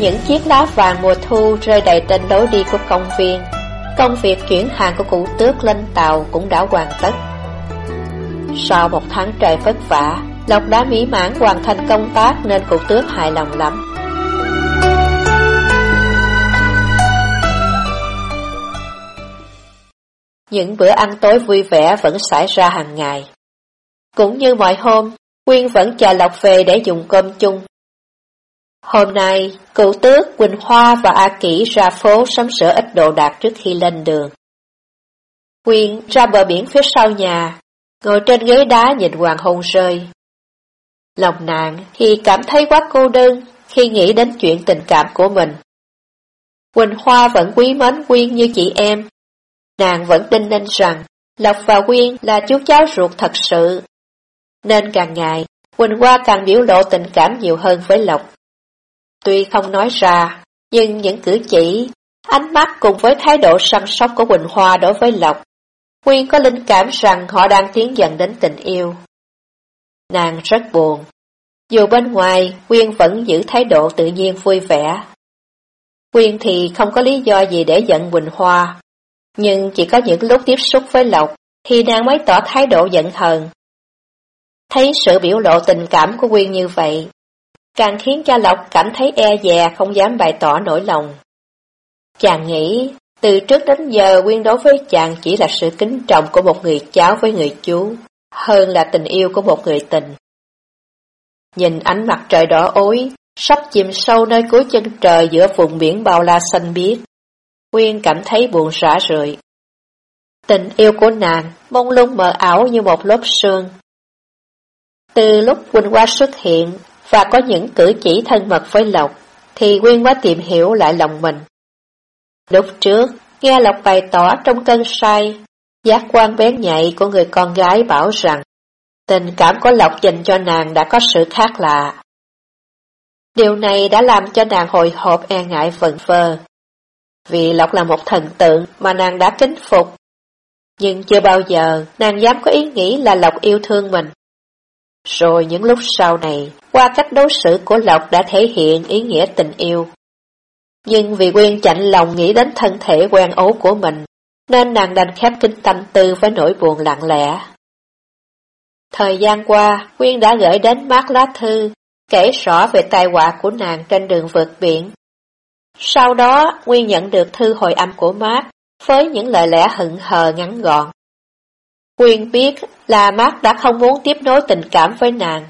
những chiếc lá vàng mùa thu rơi đầy trên lối đi của công viên, công việc chuyển hàng của cụ tước lên tàu cũng đã hoàn tất. Sau một tháng trời vất vả, Lộc đã mỹ mãn hoàn thành công tác nên cụ tước hài lòng lắm. Những bữa ăn tối vui vẻ vẫn xảy ra hàng ngày. Cũng như mọi hôm, Quyên vẫn chờ Lộc về để dùng cơm chung. Hôm nay, cựu tước, Quỳnh Hoa và A Kỷ ra phố sắm sửa ít đồ đạc trước khi lên đường. Quyên ra bờ biển phía sau nhà, ngồi trên ghế đá nhìn hoàng hôn rơi. Lòng nàng thì cảm thấy quá cô đơn khi nghĩ đến chuyện tình cảm của mình. Quỳnh Hoa vẫn quý mến Quyên như chị em. Nàng vẫn tin nên rằng Lộc và Quyên là chú cháu ruột thật sự. Nên càng ngày, Quỳnh Hoa càng biểu lộ tình cảm nhiều hơn với Lộc. Tuy không nói ra, nhưng những cử chỉ, ánh mắt cùng với thái độ săn sóc của Quỳnh Hoa đối với Lộc, Nguyên có linh cảm rằng họ đang tiến dần đến tình yêu. Nàng rất buồn. Dù bên ngoài, Nguyên vẫn giữ thái độ tự nhiên vui vẻ. Nguyên thì không có lý do gì để giận Quỳnh Hoa, nhưng chỉ có những lúc tiếp xúc với Lộc thì nàng mới tỏ thái độ giận hờn. Thấy sự biểu lộ tình cảm của Nguyên như vậy, càng khiến cha Lộc cảm thấy e dè không dám bày tỏ nỗi lòng. Chàng nghĩ, từ trước đến giờ Quyên đối với chàng chỉ là sự kính trọng của một người cháu với người chú, hơn là tình yêu của một người tình. Nhìn ánh mặt trời đỏ ối, sắp chìm sâu nơi cuối chân trời giữa vùng biển bao la xanh biếc, Quyên cảm thấy buồn rã rượi. Tình yêu của nàng mông lung mờ ảo như một lớp sương. Từ lúc Quỳnh Hoa xuất hiện, và có những cử chỉ thân mật với Lộc, thì Quyên quá tìm hiểu lại lòng mình. Lúc trước, nghe Lộc bày tỏ trong cơn say, giác quan bén nhạy của người con gái bảo rằng tình cảm của Lộc dành cho nàng đã có sự khác lạ. Điều này đã làm cho nàng hồi hộp e ngại vần vơ. Vì Lộc là một thần tượng mà nàng đã kính phục. Nhưng chưa bao giờ nàng dám có ý nghĩ là Lộc yêu thương mình. Rồi những lúc sau này, qua cách đối xử của Lộc đã thể hiện ý nghĩa tình yêu. Nhưng vì Quyên chạnh lòng nghĩ đến thân thể quen ố của mình, nên nàng đành khép kinh tâm tư với nỗi buồn lặng lẽ. Thời gian qua, Quyên đã gửi đến mát lá thư, kể rõ về tai họa của nàng trên đường vượt biển. Sau đó, quyên nhận được thư hồi âm của Mát, với những lời lẽ hận hờ ngắn gọn. Quyên biết là Mát đã không muốn tiếp nối tình cảm với nàng.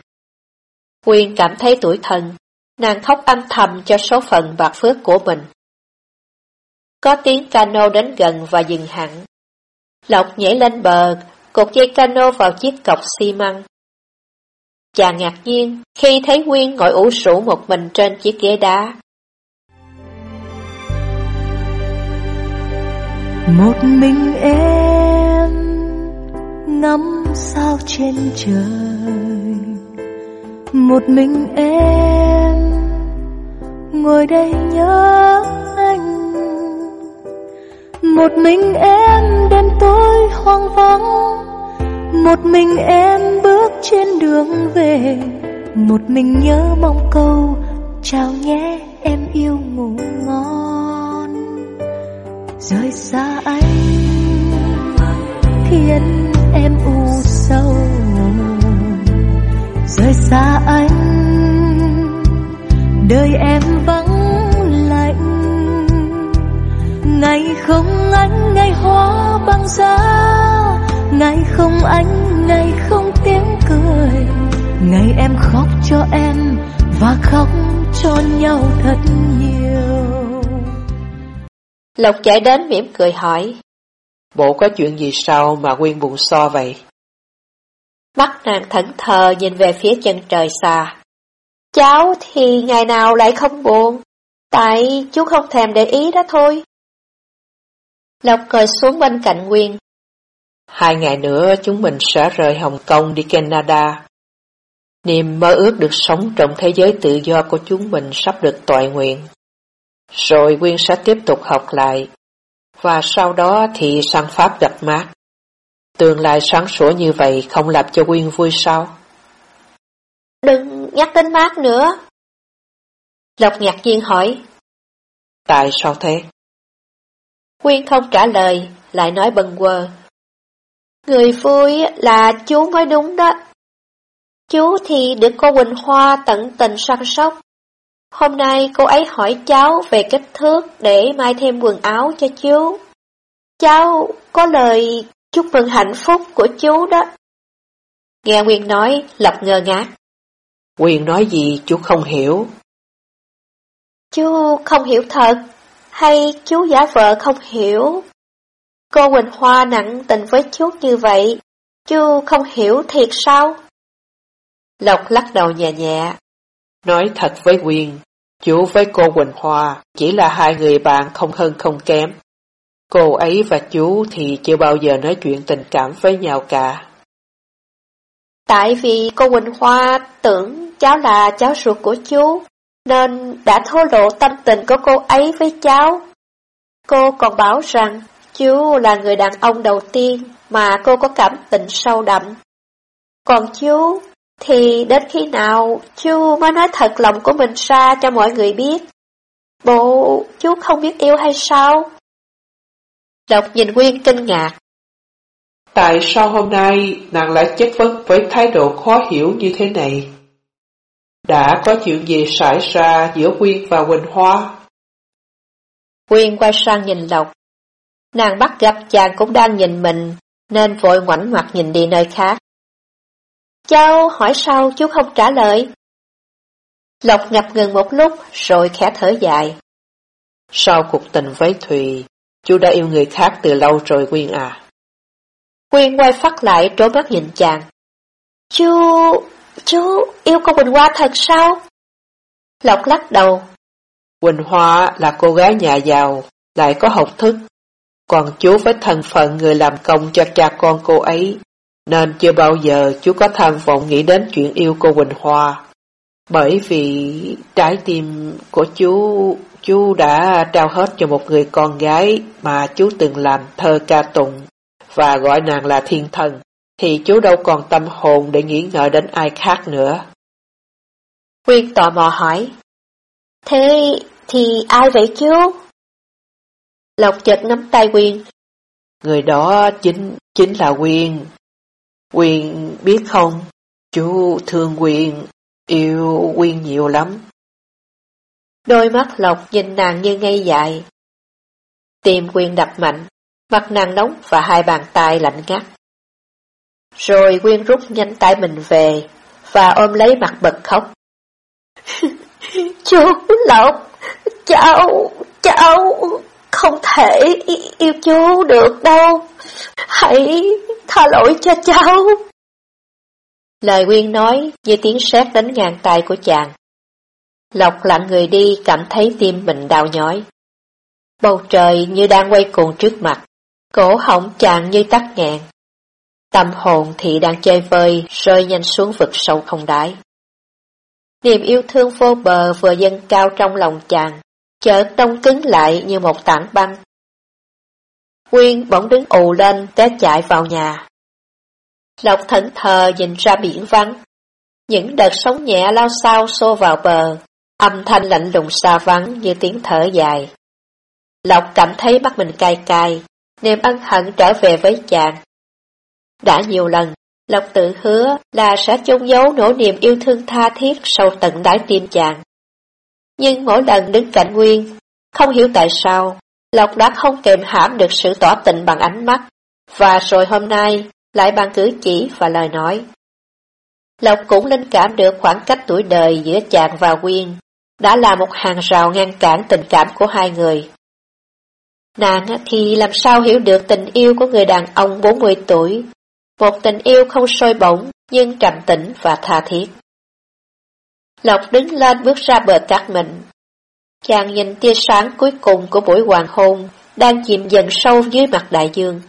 Quyên cảm thấy tuổi thân, nàng khóc âm thầm cho số phận bạc phước của mình. Có tiếng cano đến gần và dừng hẳn. Lộc nhảy lên bờ, cột dây cano vào chiếc cọc xi măng. Chàng ngạc nhiên khi thấy Quyên ngồi ủ sủ một mình trên chiếc ghế đá. Một mình em ngắm sao trên trời. Một mình em ngồi đây nhớ anh. Một mình em đêm tối hoang vắng. Một mình em bước trên đường về. Một mình nhớ mong câu, Chào nhé, em yêu ngủ ngon. Rời xa anh khiến em u sầu Rời xa anh. Đời em vắng lạnh ngày không anh ngày hoa băng giá. Ngày không anh ngày không tiếng cười. Ngày em khóc cho em và khóc cho nhau thật nhiều. Lộc chạy đến mỉm cười hỏi Bộ có chuyện gì sao mà Nguyên buồn so vậy? Mắt nàng thẫn thờ nhìn về phía chân trời xa. Cháu thì ngày nào lại không buồn, tại chú không thèm để ý đó thôi. Lộc cười xuống bên cạnh Nguyên. Hai ngày nữa chúng mình sẽ rời Hồng Kông đi Canada. Niềm mơ ước được sống trong thế giới tự do của chúng mình sắp được tọa nguyện. Rồi Nguyên sẽ tiếp tục học lại, và sau đó thì sang Pháp gặp mát. Tương lai sáng sủa như vậy không làm cho Nguyên vui sao? Đừng nhắc đến mát nữa. Lộc ngạc nhiên hỏi. Tại sao thế? Quyên không trả lời, lại nói bần quơ. Người vui là chú mới đúng đó. Chú thì được cô Quỳnh Hoa tận tình săn sóc. Hôm nay cô ấy hỏi cháu về kích thước để mai thêm quần áo cho chú. Cháu có lời chúc mừng hạnh phúc của chú đó. Nghe Nguyên nói, Lập ngơ ngác. Nguyên nói gì chú không hiểu. Chú không hiểu thật, hay chú giả vợ không hiểu? Cô Quỳnh Hoa nặng tình với chú như vậy, chú không hiểu thiệt sao? Lộc lắc đầu nhẹ nhẹ. Nói thật với Quyền, chú với cô Quỳnh Hoa chỉ là hai người bạn không hơn không kém. Cô ấy và chú thì chưa bao giờ nói chuyện tình cảm với nhau cả. Tại vì cô Quỳnh Hoa tưởng cháu là cháu ruột của chú, nên đã thô lộ tâm tình của cô ấy với cháu. Cô còn bảo rằng chú là người đàn ông đầu tiên mà cô có cảm tình sâu đậm. Còn chú thì đến khi nào chú mới nói thật lòng của mình ra cho mọi người biết? Bộ chú không biết yêu hay sao? Lộc nhìn Nguyên kinh ngạc. Tại sao hôm nay nàng lại chất vấn với thái độ khó hiểu như thế này? Đã có chuyện gì xảy ra giữa Quyên và Quỳnh Hoa? Quyên quay sang nhìn Lộc. Nàng bắt gặp chàng cũng đang nhìn mình, nên vội ngoảnh mặt nhìn đi nơi khác. Cháu hỏi sao chú không trả lời? Lộc ngập ngừng một lúc rồi khẽ thở dài. Sau cuộc tình với Thùy, chú đã yêu người khác từ lâu rồi Quyên à. Quyên quay phát lại trố mắt nhìn chàng. Chú, chú yêu con Quỳnh Hoa thật sao? Lộc lắc đầu. Quỳnh Hoa là cô gái nhà giàu, lại có học thức. Còn chú với thân phận người làm công cho cha con cô ấy, nên chưa bao giờ chú có tham vọng nghĩ đến chuyện yêu cô Quỳnh Hoa. Bởi vì trái tim của chú, chú đã trao hết cho một người con gái mà chú từng làm thơ ca tụng và gọi nàng là thiên thần, thì chú đâu còn tâm hồn để nghĩ ngợi đến ai khác nữa. Quyên tò mò hỏi, Thế thì ai vậy chú? Lộc chợt nắm tay Quyên. Người đó chính chính là Quyên. Quyên biết không, chú thương Quyên, yêu Quyên nhiều lắm. Đôi mắt Lộc nhìn nàng như ngây dại. Tim Quyên đập mạnh, mặt nàng nóng và hai bàn tay lạnh ngắt. Rồi Quyên rút nhanh tay mình về và ôm lấy mặt bật khóc. chú Lộc, cháu, cháu không thể yêu chú được đâu. Hãy tha lỗi cho cháu. Lời Quyên nói như tiếng sét đánh ngang tay của chàng. Lộc lặng người đi cảm thấy tim mình đau nhói. Bầu trời như đang quay cuồng trước mặt, cổ họng chàng như tắt nghẹn. Tâm hồn thì đang chơi vơi, rơi nhanh xuống vực sâu không đáy. Niềm yêu thương vô bờ vừa dâng cao trong lòng chàng, chợt đông cứng lại như một tảng băng. Quyên bỗng đứng ù lên, té chạy vào nhà. Lộc thẫn thờ nhìn ra biển vắng. Những đợt sóng nhẹ lao sao xô vào bờ, âm thanh lạnh lùng xa vắng như tiếng thở dài. Lộc cảm thấy mắt mình cay cay, niềm ân hận trở về với chàng. Đã nhiều lần, Lộc tự hứa là sẽ chôn giấu nỗi niềm yêu thương tha thiết sâu tận đáy tim chàng. Nhưng mỗi lần đứng cạnh Nguyên, không hiểu tại sao, Lộc đã không kềm hãm được sự tỏ tình bằng ánh mắt, và rồi hôm nay lại bằng cử chỉ và lời nói. Lộc cũng linh cảm được khoảng cách tuổi đời giữa chàng và Nguyên, đã là một hàng rào ngăn cản tình cảm của hai người. Nàng thì làm sao hiểu được tình yêu của người đàn ông 40 tuổi, một tình yêu không sôi bổng nhưng trầm tĩnh và tha thiết. Lộc đứng lên bước ra bờ cát mịn. Chàng nhìn tia sáng cuối cùng của buổi hoàng hôn đang chìm dần sâu dưới mặt đại dương.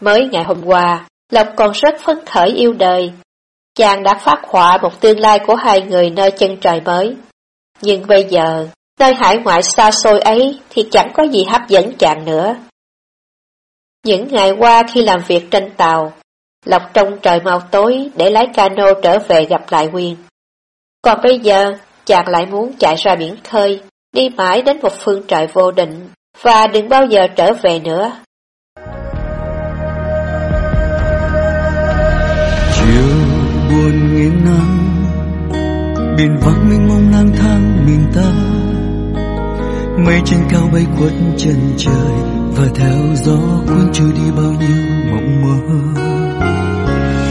Mới ngày hôm qua, Lộc còn rất phấn khởi yêu đời. Chàng đã phát họa một tương lai của hai người nơi chân trời mới. Nhưng bây giờ, nơi hải ngoại xa xôi ấy thì chẳng có gì hấp dẫn chàng nữa. Những ngày qua khi làm việc trên tàu, Lộc trong trời mau tối để lái cano trở về gặp lại Nguyên. Còn bây giờ, chàng lại muốn chạy ra biển khơi, đi mãi đến một phương trời vô định, và đừng bao giờ trở về nữa. Chiều buồn nghiêng nắng, biển vắng mênh mông lang mình ta. Mây trên cao bay khuất chân trời và theo gió cuốn trôi đi bao nhiêu mộng mơ.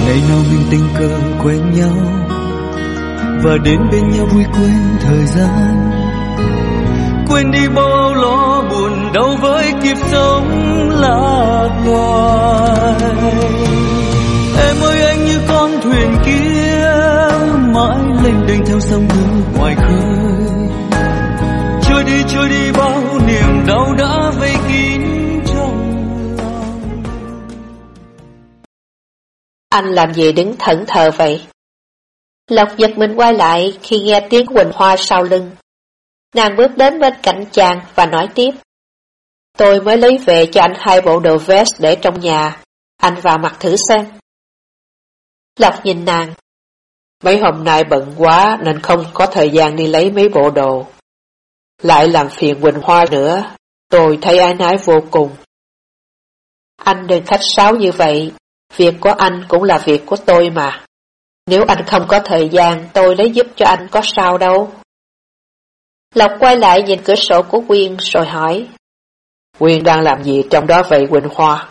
Ngày nào mình tình cờ quen nhau và đến bên nhau vui quên thời gian quên đi bao lo buồn, đau với kiếp sống lạc loài em ơi, anh như con thuyền kia, mãi lênh đênh theo sông nước ngoài khơi trôi đi trôi đi bao niềm đau đã vây kín trong lòng anh làm gì đứng thẫn thờ vậy Lộc giật mình quay lại khi nghe tiếng Quỳnh Hoa sau lưng. Nàng bước đến bên cạnh chàng và nói tiếp. Tôi mới lấy về cho anh hai bộ đồ vest để trong nhà. Anh vào mặc thử xem. Lộc nhìn nàng. Mấy hôm nay bận quá nên không có thời gian đi lấy mấy bộ đồ. Lại làm phiền Quỳnh Hoa nữa. Tôi thấy ái nái vô cùng. Anh đừng khách sáo như vậy. Việc của anh cũng là việc của tôi mà. Nếu anh không có thời gian, tôi lấy giúp cho anh có sao đâu. Lộc quay lại nhìn cửa sổ của Quyên rồi hỏi. Quyên đang làm gì trong đó vậy Quỳnh Hoa?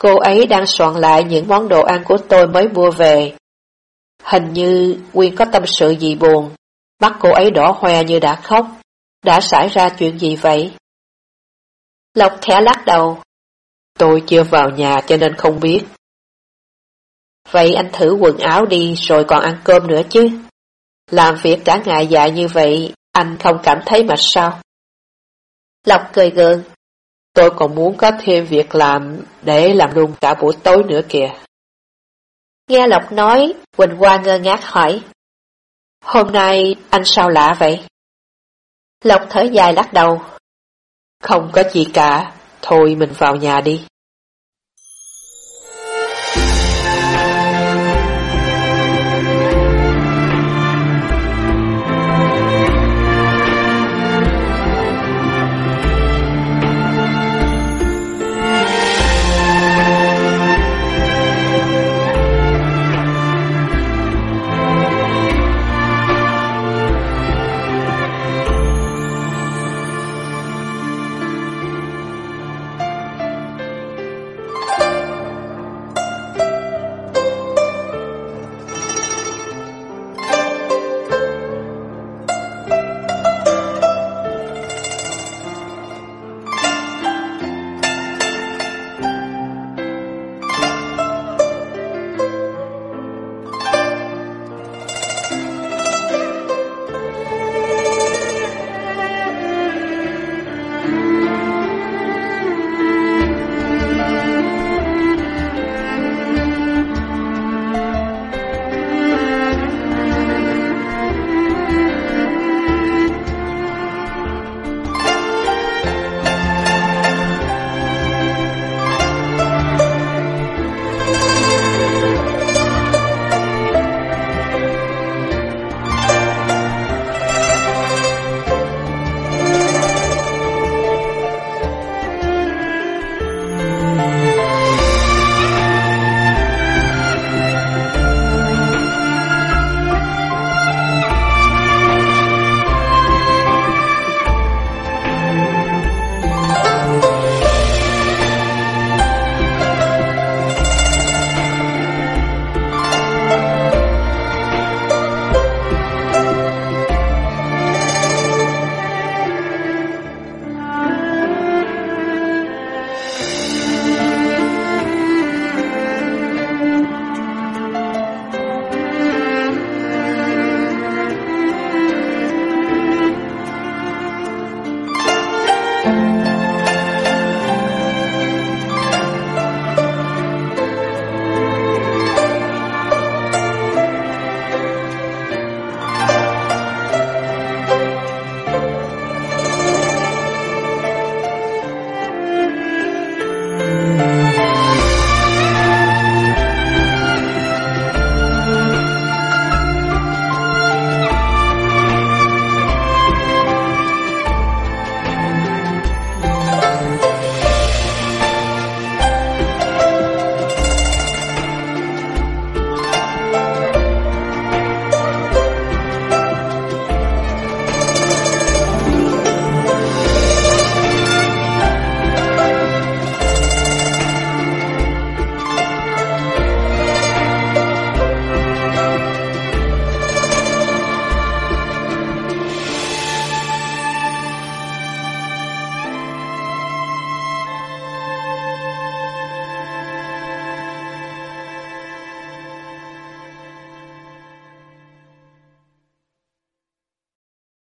Cô ấy đang soạn lại những món đồ ăn của tôi mới mua về. Hình như Quyên có tâm sự gì buồn, mắt cô ấy đỏ hoe như đã khóc. Đã xảy ra chuyện gì vậy? Lộc khẽ lắc đầu. Tôi chưa vào nhà cho nên không biết. Vậy anh thử quần áo đi rồi còn ăn cơm nữa chứ. Làm việc cả ngày dài như vậy, anh không cảm thấy mệt sao? Lộc cười gượng. Tôi còn muốn có thêm việc làm để làm luôn cả buổi tối nữa kìa. Nghe Lộc nói, Quỳnh Hoa ngơ ngác hỏi. Hôm nay anh sao lạ vậy? Lộc thở dài lắc đầu. Không có gì cả, thôi mình vào nhà đi.